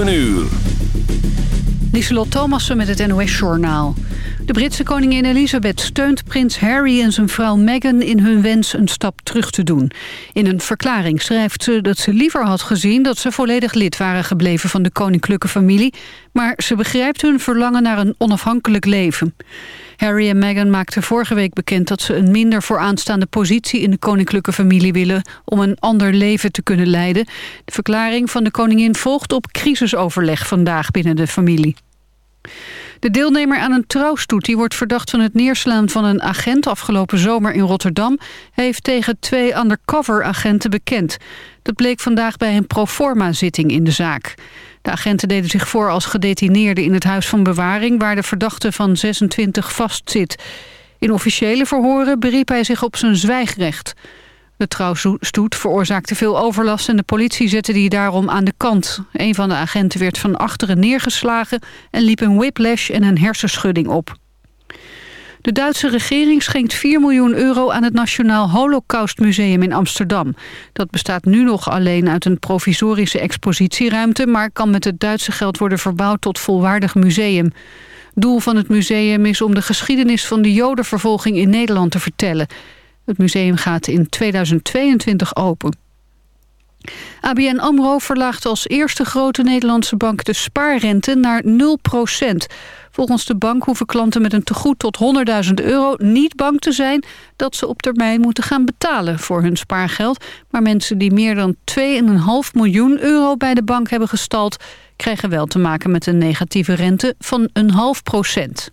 7 uur. Lieselot Thomassen met het NOS-journaal. De Britse koningin Elizabeth steunt prins Harry en zijn vrouw Meghan... in hun wens een stap terug te doen. In een verklaring schrijft ze dat ze liever had gezien... dat ze volledig lid waren gebleven van de koninklijke familie... maar ze begrijpt hun verlangen naar een onafhankelijk leven. Harry en Meghan maakten vorige week bekend dat ze een minder vooraanstaande positie in de koninklijke familie willen om een ander leven te kunnen leiden. De verklaring van de koningin volgt op crisisoverleg vandaag binnen de familie. De deelnemer aan een trouwstoet die wordt verdacht van het neerslaan van een agent afgelopen zomer in Rotterdam heeft tegen twee undercover agenten bekend. Dat bleek vandaag bij een proforma zitting in de zaak. De agenten deden zich voor als gedetineerden in het huis van bewaring... waar de verdachte van 26 vastzit. In officiële verhoren beriep hij zich op zijn zwijgrecht. De trouwstoet veroorzaakte veel overlast en de politie zette die daarom aan de kant. Een van de agenten werd van achteren neergeslagen en liep een whiplash en een hersenschudding op. De Duitse regering schenkt 4 miljoen euro aan het Nationaal Holocaustmuseum in Amsterdam. Dat bestaat nu nog alleen uit een provisorische expositieruimte... maar kan met het Duitse geld worden verbouwd tot volwaardig museum. Doel van het museum is om de geschiedenis van de jodenvervolging in Nederland te vertellen. Het museum gaat in 2022 open. ABN AMRO verlaagt als eerste grote Nederlandse bank de spaarrente naar 0% Volgens de bank hoeven klanten met een tegoed tot 100.000 euro niet bang te zijn dat ze op termijn moeten gaan betalen voor hun spaargeld. Maar mensen die meer dan 2,5 miljoen euro bij de bank hebben gestald, krijgen wel te maken met een negatieve rente van een half procent.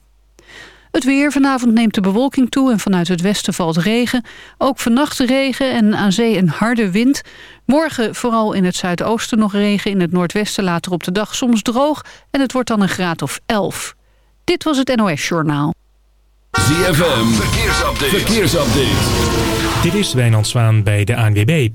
Het weer. Vanavond neemt de bewolking toe en vanuit het westen valt regen. Ook vannacht regen en aan zee een harde wind. Morgen vooral in het zuidoosten nog regen. In het noordwesten later op de dag soms droog. En het wordt dan een graad of 11. Dit was het NOS Journaal. ZFM. Verkeersupdate. Verkeersupdate. Dit is Wijnand Zwaan bij de ANWB.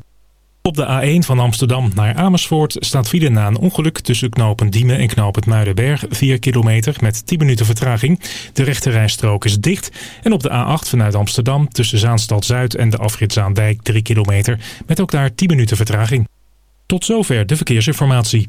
Op de A1 van Amsterdam naar Amersfoort staat file na een ongeluk tussen knopen Diemen en knooppunt Muidenberg. 4 kilometer met 10 minuten vertraging. De rechterrijstrook is dicht. En op de A8 vanuit Amsterdam tussen Zaanstad Zuid en de afritzaandijk 3 kilometer met ook daar 10 minuten vertraging. Tot zover de verkeersinformatie.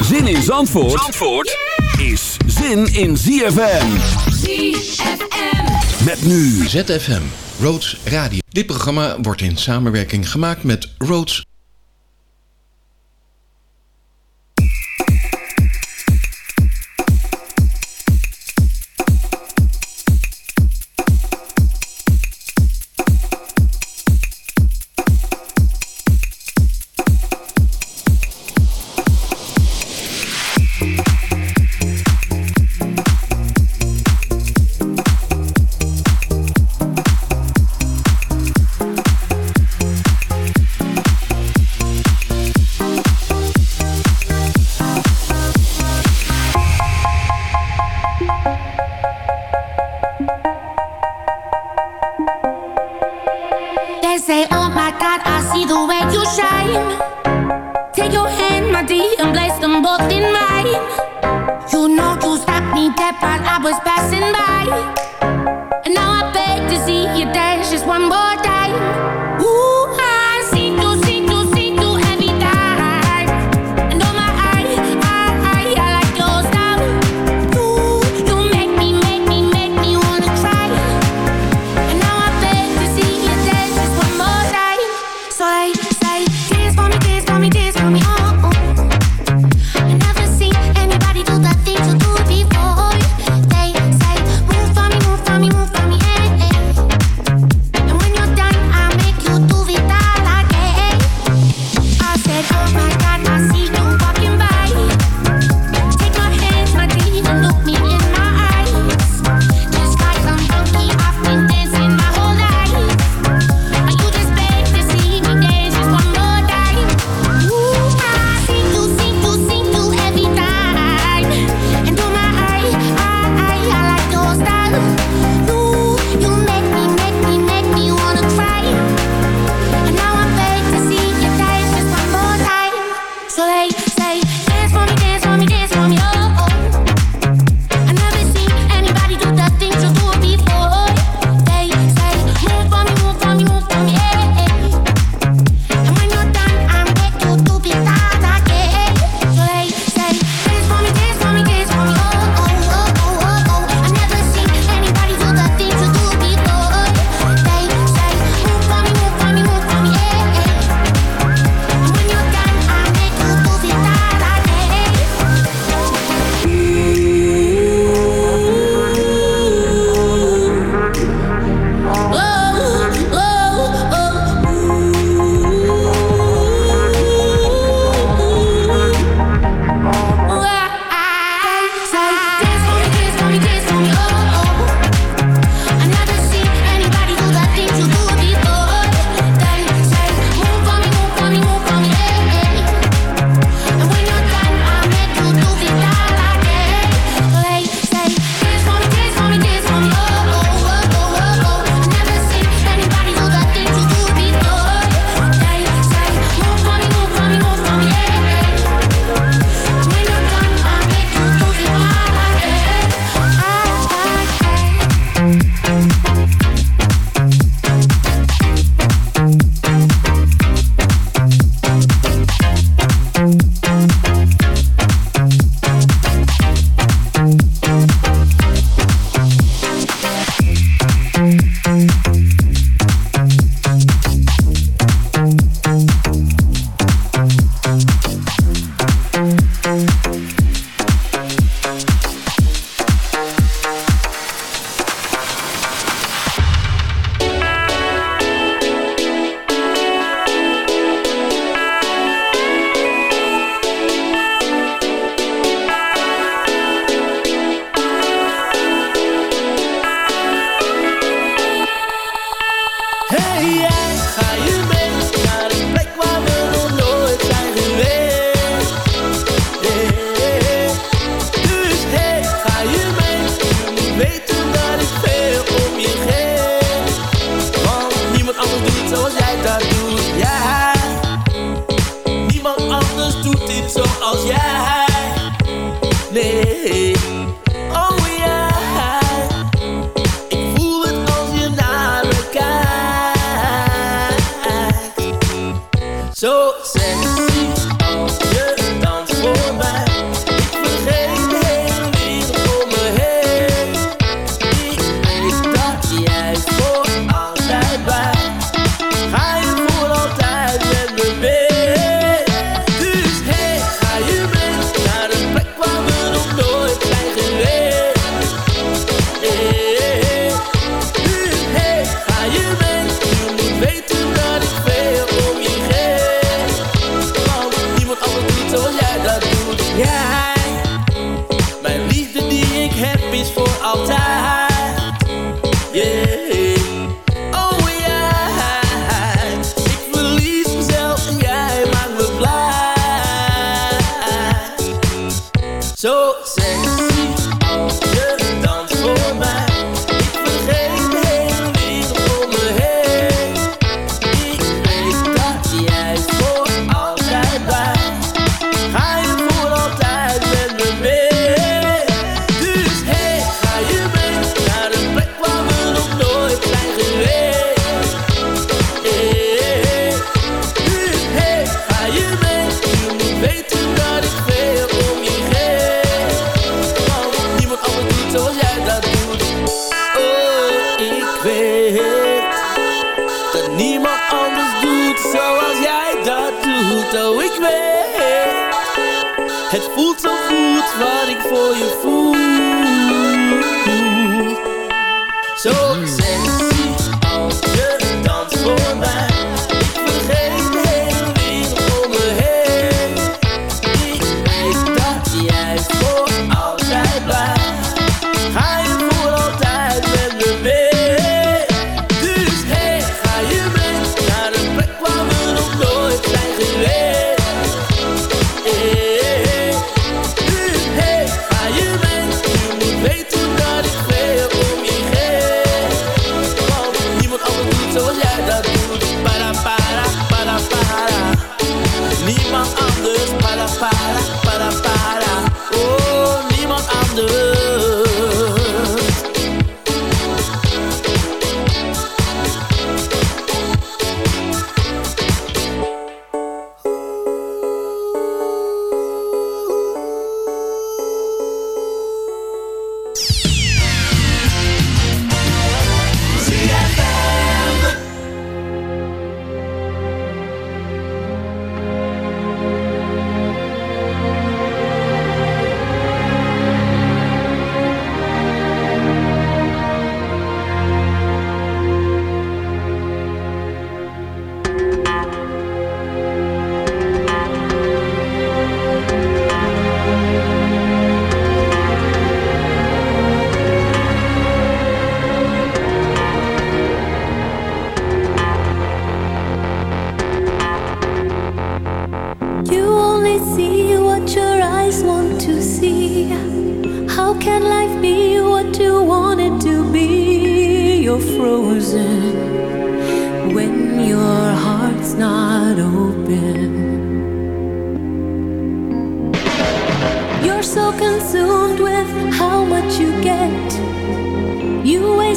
Zin in Zandvoort, Zandvoort is zin in ZFM. ZFM. Met nu ZFM, Roads Radio. Dit programma wordt in samenwerking gemaakt met Roads just one more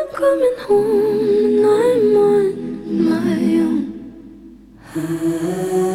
I'm coming home and I'm on my own.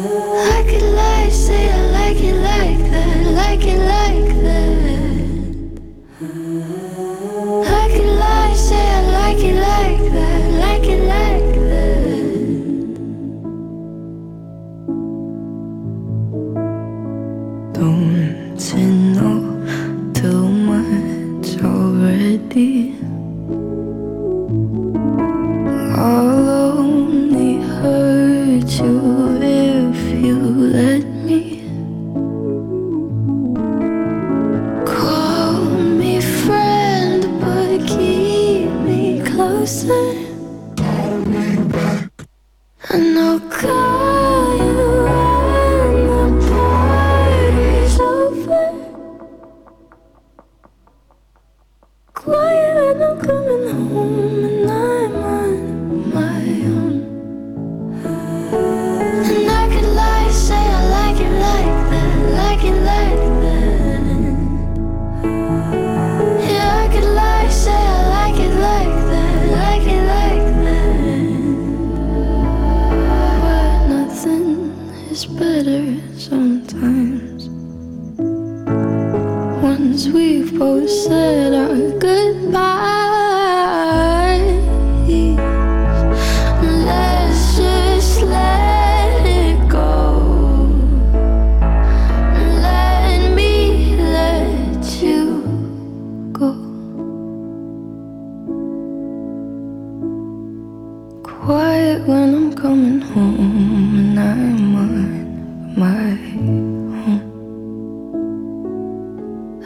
Mm-hmm.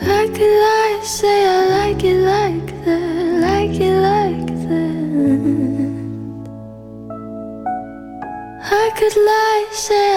Like could like, say I like it like that, like it like that. I could lie, say.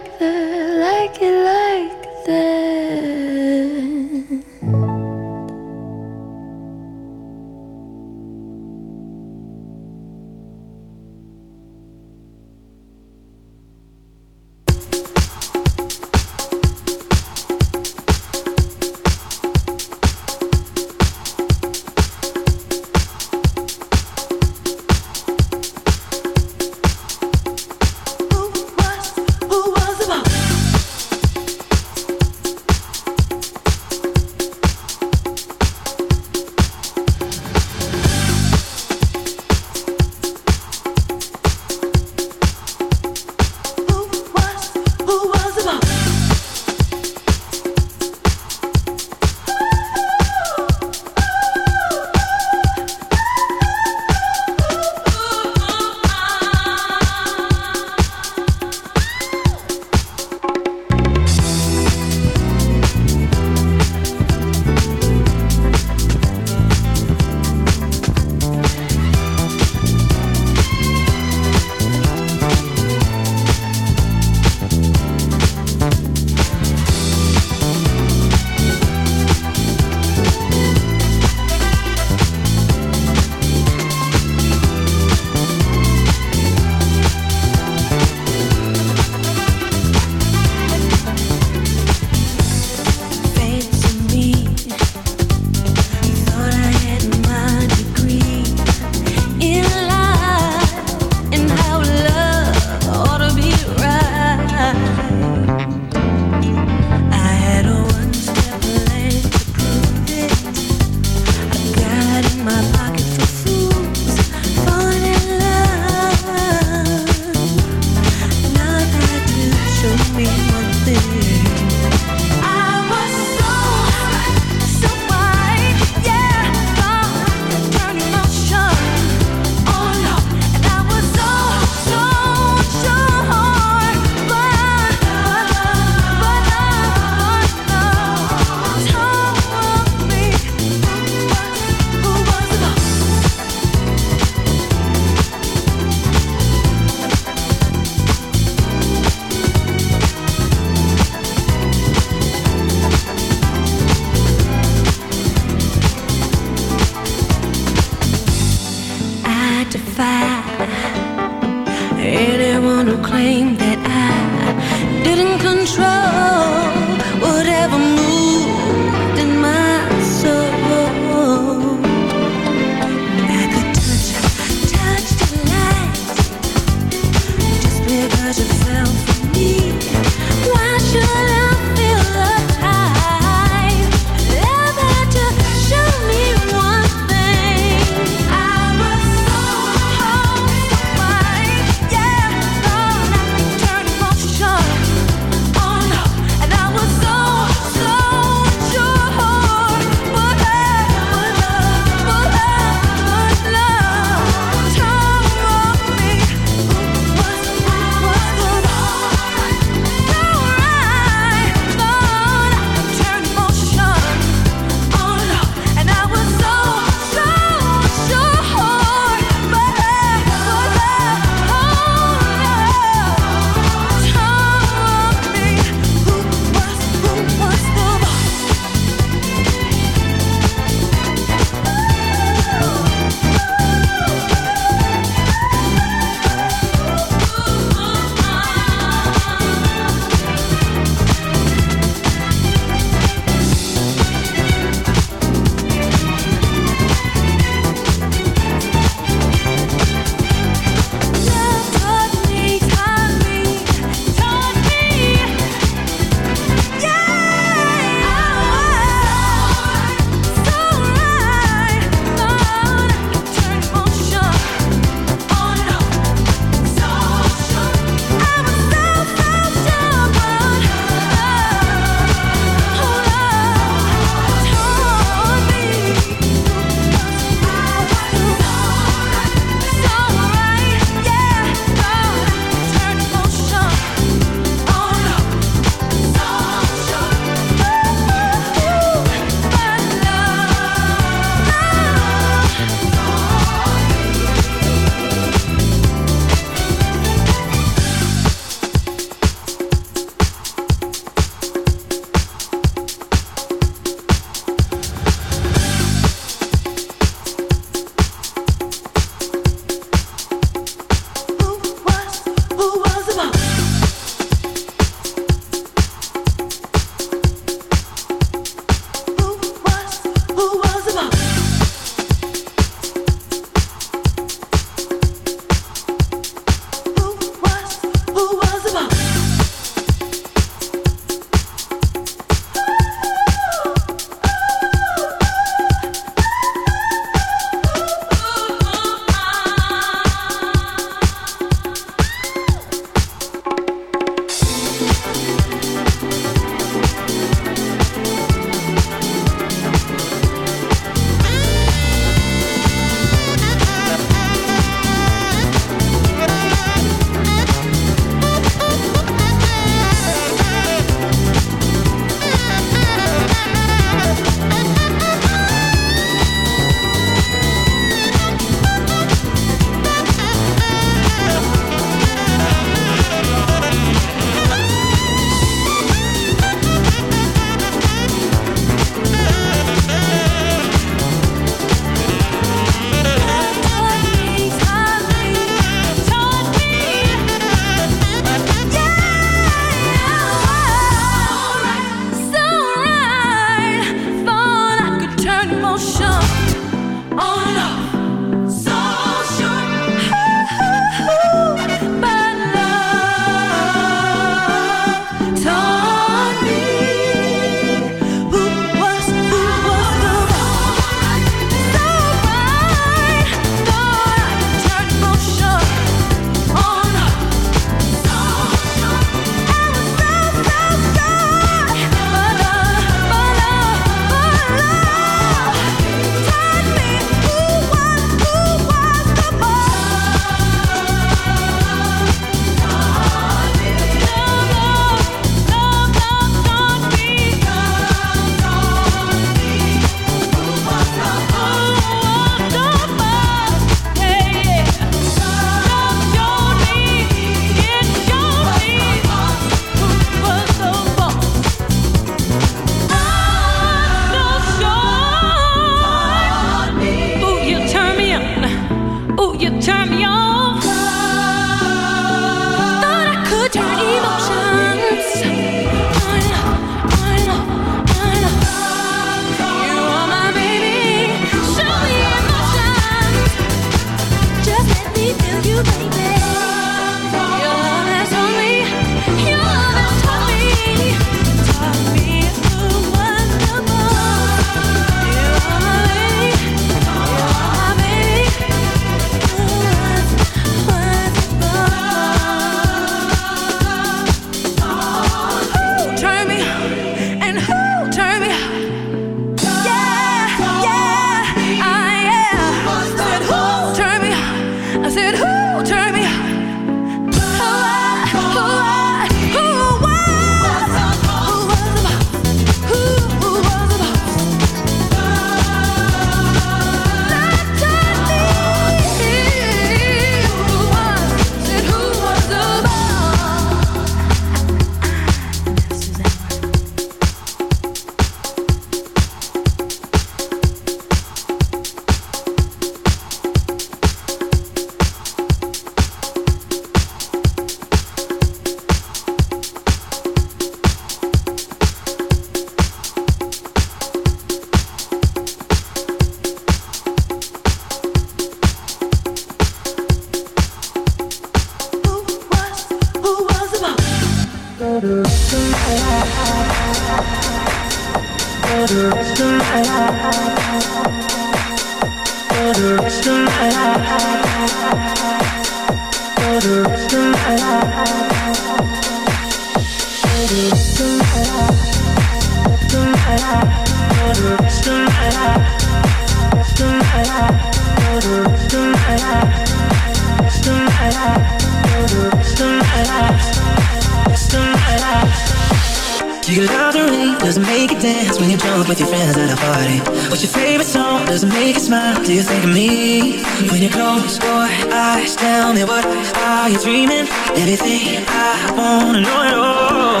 you think of me when you close your eyes? Tell me what are you dreaming? Everything I wanna know at all.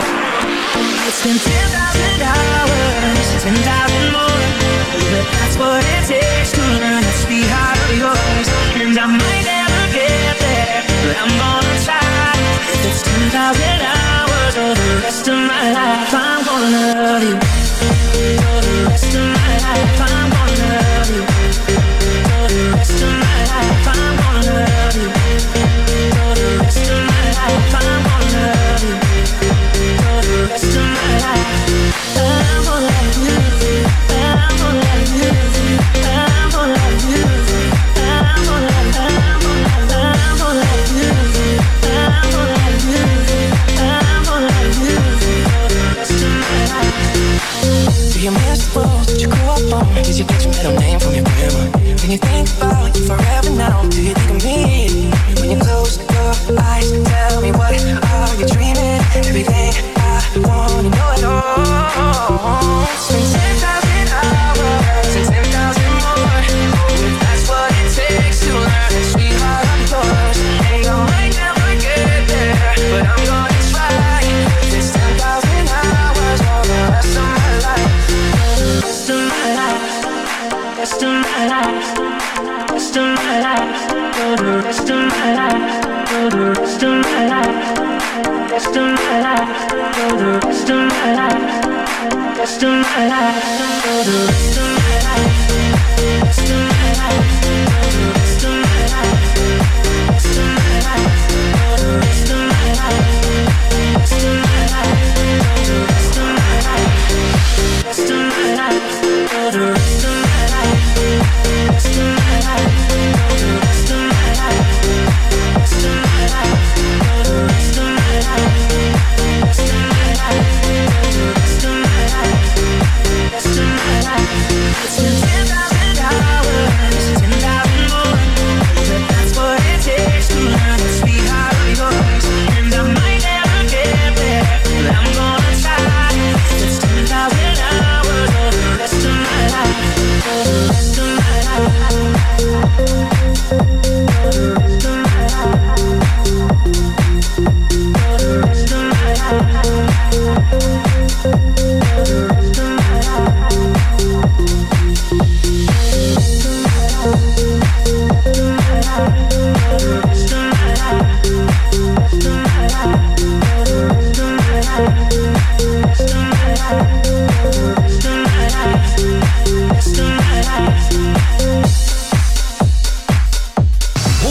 It's been ten thousand hours, ten thousand more, but that's what it takes to learn to be behind of yours. And I might never get there, but I'm gonna try. If it's ten thousand hours or the rest of my life, I'm gonna love you.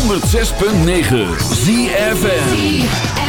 106.9 ZFN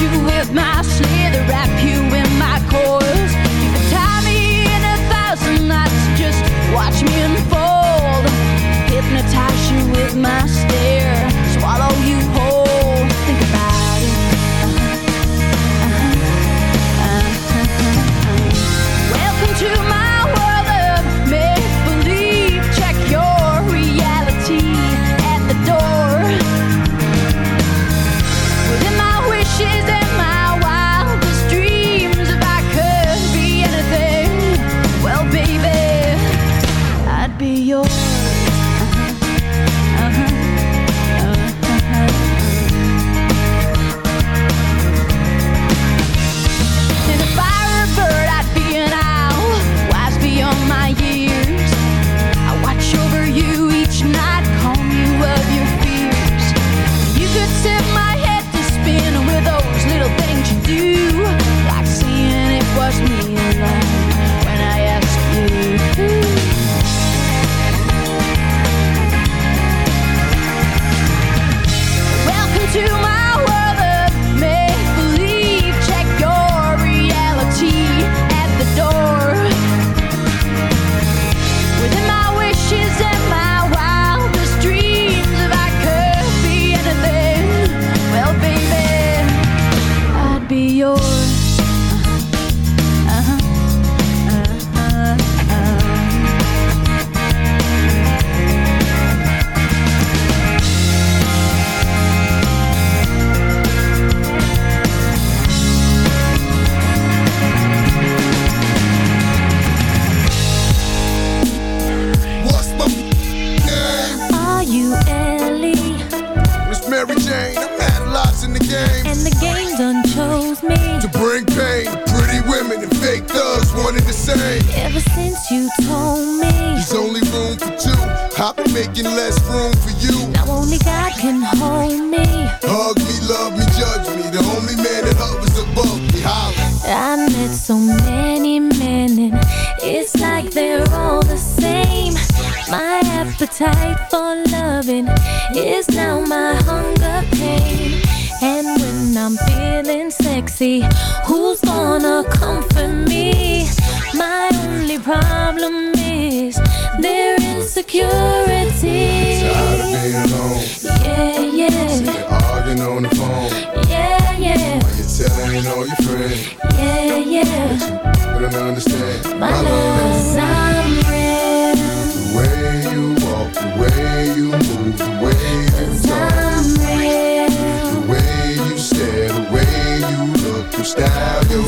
you with my wrap you in my coils. Tie me in a thousand knots, just watch me unfold. Hypnotize you with my stare, swallow you whole. Telling your friends. yeah, yeah. But I don't understand. My love's I'm real. The way you walk, the way you move, the way you talk. I'm real. The way you stare, the way you look, your style, your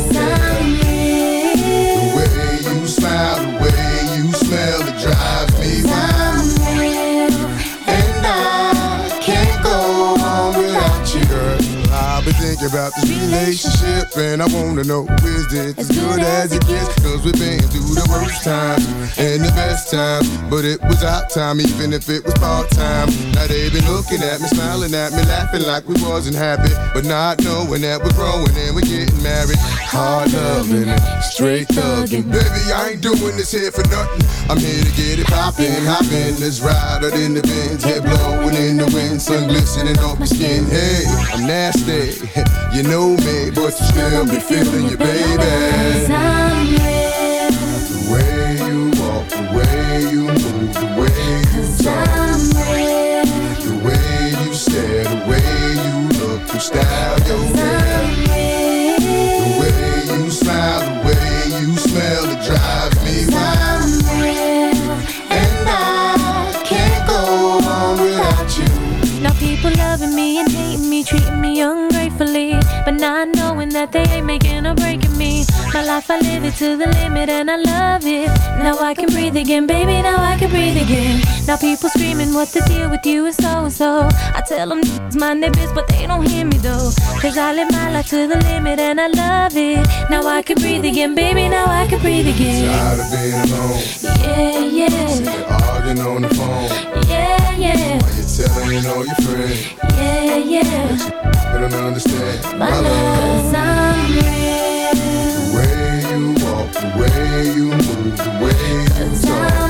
relationship and I wanna know is it as good as it gets? Cause we've been through the worst times and the best times. But it was our time, even if it was part time. Now they've been looking at me, smiling at me, laughing like we wasn't happy. But not knowing that we're growing and we're getting married. Hard loving straight thugging. Baby, I ain't doing this here for nothing. I'm here to get it poppin', hoppin'. Let's ride out in the Benz, head blowing in the wind, sun glistening off my skin. Hey, I'm nasty, you know me, but you still be feeling your baby. I'm real. The way you walk, the way you move, the way you talk, I'm real. the way you stare, the way you look, your style, life I live it to the limit and I love it. Now I can breathe again, baby. Now I can breathe again. Now people screaming, what the deal with you is so and so. I tell them it's their biz, but they don't hear me though. Cause I live my life to the limit and I love it. Now I can breathe again, baby. Now I can breathe again. Tired of being alone, Yeah, yeah, sitting arguing on the phone. yeah, yeah, While you're telling all your friends, yeah, yeah. they don't understand. My love's I'm real. Way you move, the way you talk,